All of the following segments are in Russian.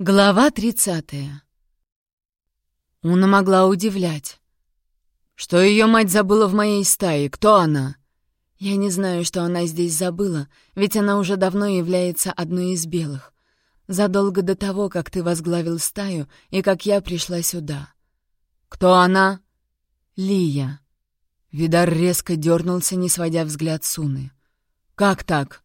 Глава тридцатая. Уна могла удивлять. Что ее мать забыла в моей стае? Кто она? Я не знаю, что она здесь забыла, ведь она уже давно является одной из белых. Задолго до того, как ты возглавил стаю и как я пришла сюда. Кто она? Лия. Видар резко дернулся, не сводя взгляд Суны. «Как так?»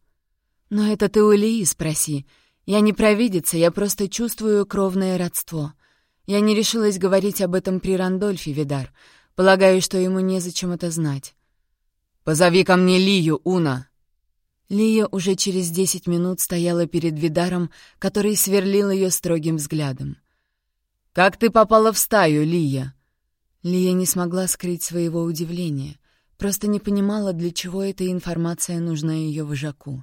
«Но это ты у Лии спроси. Я не провидица, я просто чувствую кровное родство. Я не решилась говорить об этом при Рандольфе, Видар. Полагаю, что ему незачем это знать. «Позови ко мне Лию, Уна!» Лия уже через десять минут стояла перед Видаром, который сверлил ее строгим взглядом. «Как ты попала в стаю, Лия?» Лия не смогла скрыть своего удивления, просто не понимала, для чего эта информация нужна ее вожаку.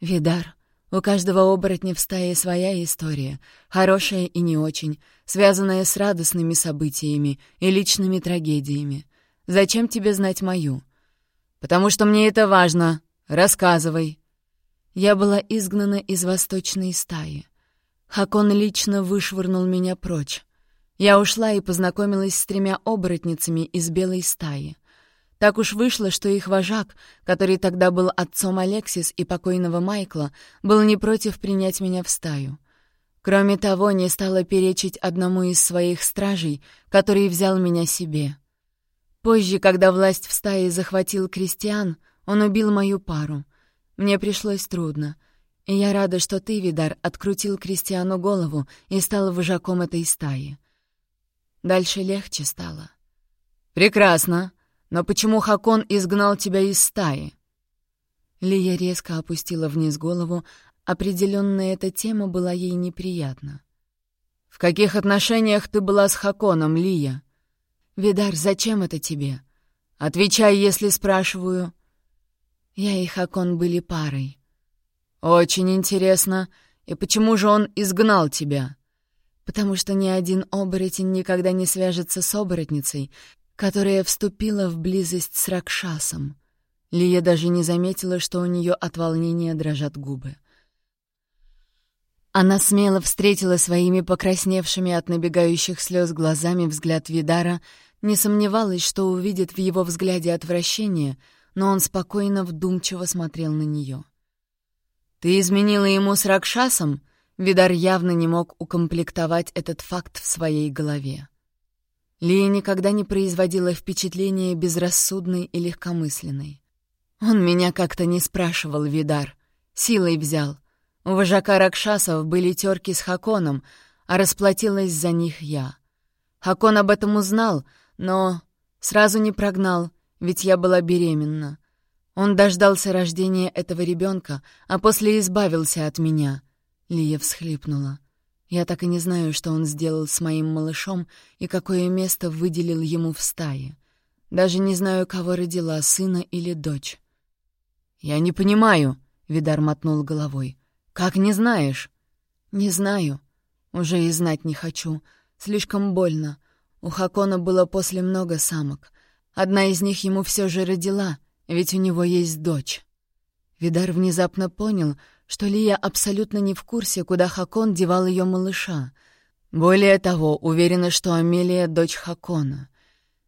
«Видар, у каждого оборотня в стае своя история, хорошая и не очень, связанная с радостными событиями и личными трагедиями. Зачем тебе знать мою? Потому что мне это важно. Рассказывай. Я была изгнана из восточной стаи. Хакон лично вышвырнул меня прочь. Я ушла и познакомилась с тремя оборотницами из белой стаи — так уж вышло, что их вожак, который тогда был отцом Алексис и покойного Майкла, был не против принять меня в стаю. Кроме того, не стала перечить одному из своих стражей, который взял меня себе. Позже, когда власть в стае захватил крестьян, он убил мою пару. Мне пришлось трудно. И я рада, что ты, Видар, открутил крестьяну голову и стал вожаком этой стаи. Дальше легче стало. «Прекрасно!» Но почему Хакон изгнал тебя из стаи?» Лия резко опустила вниз голову. Определенно эта тема была ей неприятна. «В каких отношениях ты была с Хаконом, Лия?» «Видар, зачем это тебе?» «Отвечай, если спрашиваю». Я и Хакон были парой. «Очень интересно. И почему же он изгнал тебя?» «Потому что ни один оборотень никогда не свяжется с оборотницей, которая вступила в близость с Ракшасом. Лия даже не заметила, что у нее от волнения дрожат губы. Она смело встретила своими покрасневшими от набегающих слез глазами взгляд Видара, не сомневалась, что увидит в его взгляде отвращение, но он спокойно, вдумчиво смотрел на нее. «Ты изменила ему с Ракшасом?» Видар явно не мог укомплектовать этот факт в своей голове. Лия никогда не производила впечатления безрассудной и легкомысленной. Он меня как-то не спрашивал, Видар. Силой взял. У вожака Ракшасов были терки с Хаконом, а расплатилась за них я. Хакон об этом узнал, но сразу не прогнал, ведь я была беременна. Он дождался рождения этого ребенка, а после избавился от меня. Лия всхлипнула. Я так и не знаю, что он сделал с моим малышом и какое место выделил ему в стае. Даже не знаю, кого родила, сына или дочь. «Я не понимаю», — Видар мотнул головой. «Как не знаешь?» «Не знаю. Уже и знать не хочу. Слишком больно. У Хакона было после много самок. Одна из них ему все же родила, ведь у него есть дочь». Видар внезапно понял, что Лия абсолютно не в курсе, куда Хакон девал ее малыша. Более того, уверена, что Амелия — дочь Хакона.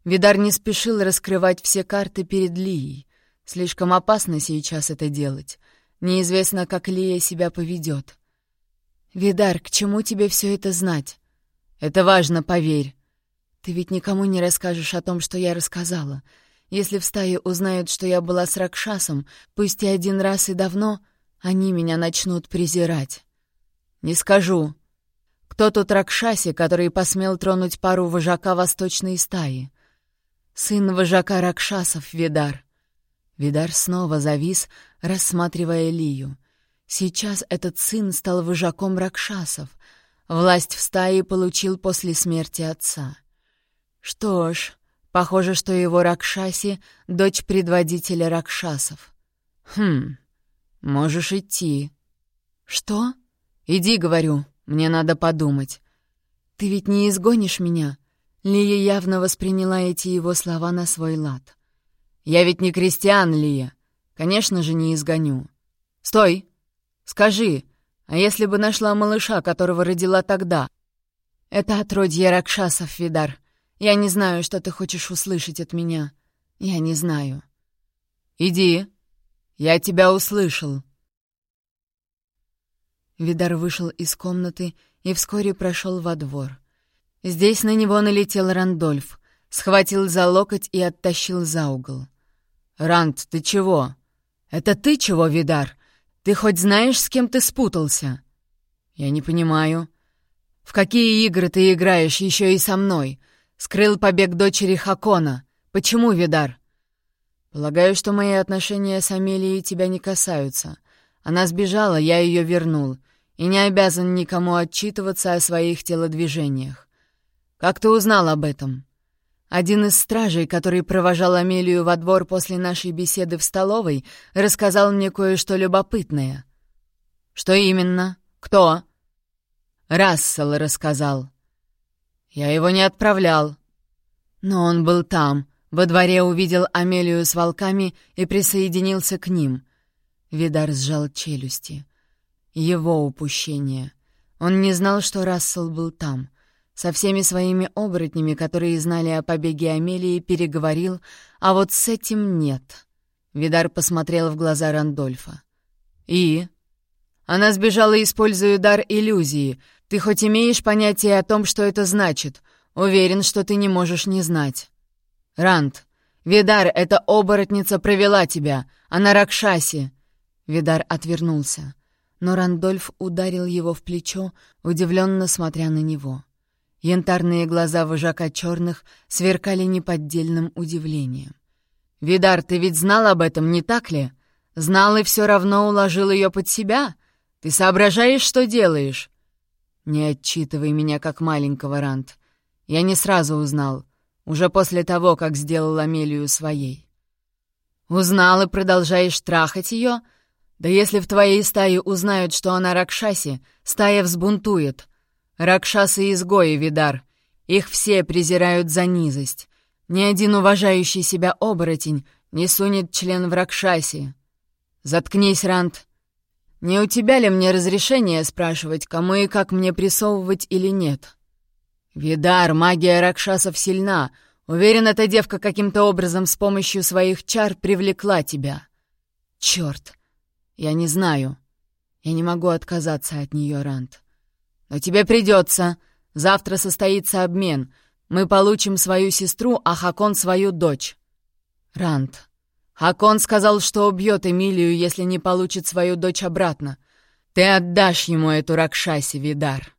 Видар не спешил раскрывать все карты перед Лией. Слишком опасно сейчас это делать. Неизвестно, как Лия себя поведет. «Видар, к чему тебе все это знать?» «Это важно, поверь. Ты ведь никому не расскажешь о том, что я рассказала. Если в стае узнают, что я была с Ракшасом, пусть и один раз и давно, они меня начнут презирать. Не скажу. Кто тот Ракшаси, который посмел тронуть пару вожака восточной стаи? Сын вожака Ракшасов, Видар. Видар снова завис, рассматривая Лию. Сейчас этот сын стал вожаком Ракшасов. Власть в стае получил после смерти отца. Что ж, похоже, что его Ракшаси — дочь предводителя Ракшасов. Хм... «Можешь идти». «Что?» «Иди, — говорю, — мне надо подумать». «Ты ведь не изгонишь меня?» Лия явно восприняла эти его слова на свой лад. «Я ведь не крестьян, Лия. Конечно же, не изгоню». «Стой! Скажи, А если бы нашла малыша, которого родила тогда? Это отродье Ракшасов, Видар. Я не знаю, что ты хочешь услышать от меня. Я не знаю. Иди. Я тебя услышал. Видар вышел из комнаты и вскоре прошел во двор. Здесь на него налетел Рандольф, схватил за локоть и оттащил за угол. «Ранд, ты чего? Это ты чего, Видар? Ты хоть знаешь, с кем ты спутался?» «Я не понимаю». «В какие игры ты играешь еще и со мной? Скрыл побег дочери Хакона. Почему, Видар?» «Полагаю, что мои отношения с Амелией тебя не касаются. Она сбежала, я ее вернул, и не обязан никому отчитываться о своих телодвижениях. Как ты узнал об этом?» Один из стражей, который провожал Амелию во двор после нашей беседы в столовой, рассказал мне кое-что любопытное. «Что именно? Кто?» «Рассел рассказал». «Я его не отправлял». Но он был там, во дворе увидел Амелию с волками и присоединился к ним. Видар сжал челюсти. Его упущение. Он не знал, что Рассел был там — со всеми своими оборотнями, которые знали о побеге Амелии, переговорил, а вот с этим нет. Видар посмотрел в глаза Рандольфа. «И?» «Она сбежала, используя дар иллюзии. Ты хоть имеешь понятие о том, что это значит? Уверен, что ты не можешь не знать». «Ранд, Видар, эта оборотница провела тебя. Она Ракшаси». Видар отвернулся, но Рандольф ударил его в плечо, удивленно смотря на него. Янтарные глаза вожака черных сверкали неподдельным удивлением. «Видар, ты ведь знал об этом, не так ли? Знал и все равно уложил ее под себя? Ты соображаешь, что делаешь?» «Не отчитывай меня, как маленького, Рант. Я не сразу узнал, уже после того, как сделал Амелию своей». «Узнал и продолжаешь трахать ее? Да если в твоей стае узнают, что она Ракшаси, стая взбунтует. Ракшасы-изгои, Видар. Их все презирают за низость. Ни один уважающий себя оборотень не сунет член в Ракшасе. Заткнись, Рант. Не у тебя ли мне разрешение спрашивать, кому и как мне прессовывать или нет? Видар, магия Ракшасов сильна. Уверен, эта девка каким-то образом с помощью своих чар привлекла тебя. Черт, я не знаю. Я не могу отказаться от нее, Рант. «Но тебе придется. Завтра состоится обмен. Мы получим свою сестру, а Хакон — свою дочь». «Рант. Хакон сказал, что убьет Эмилию, если не получит свою дочь обратно. Ты отдашь ему эту Ракшаси, Видар».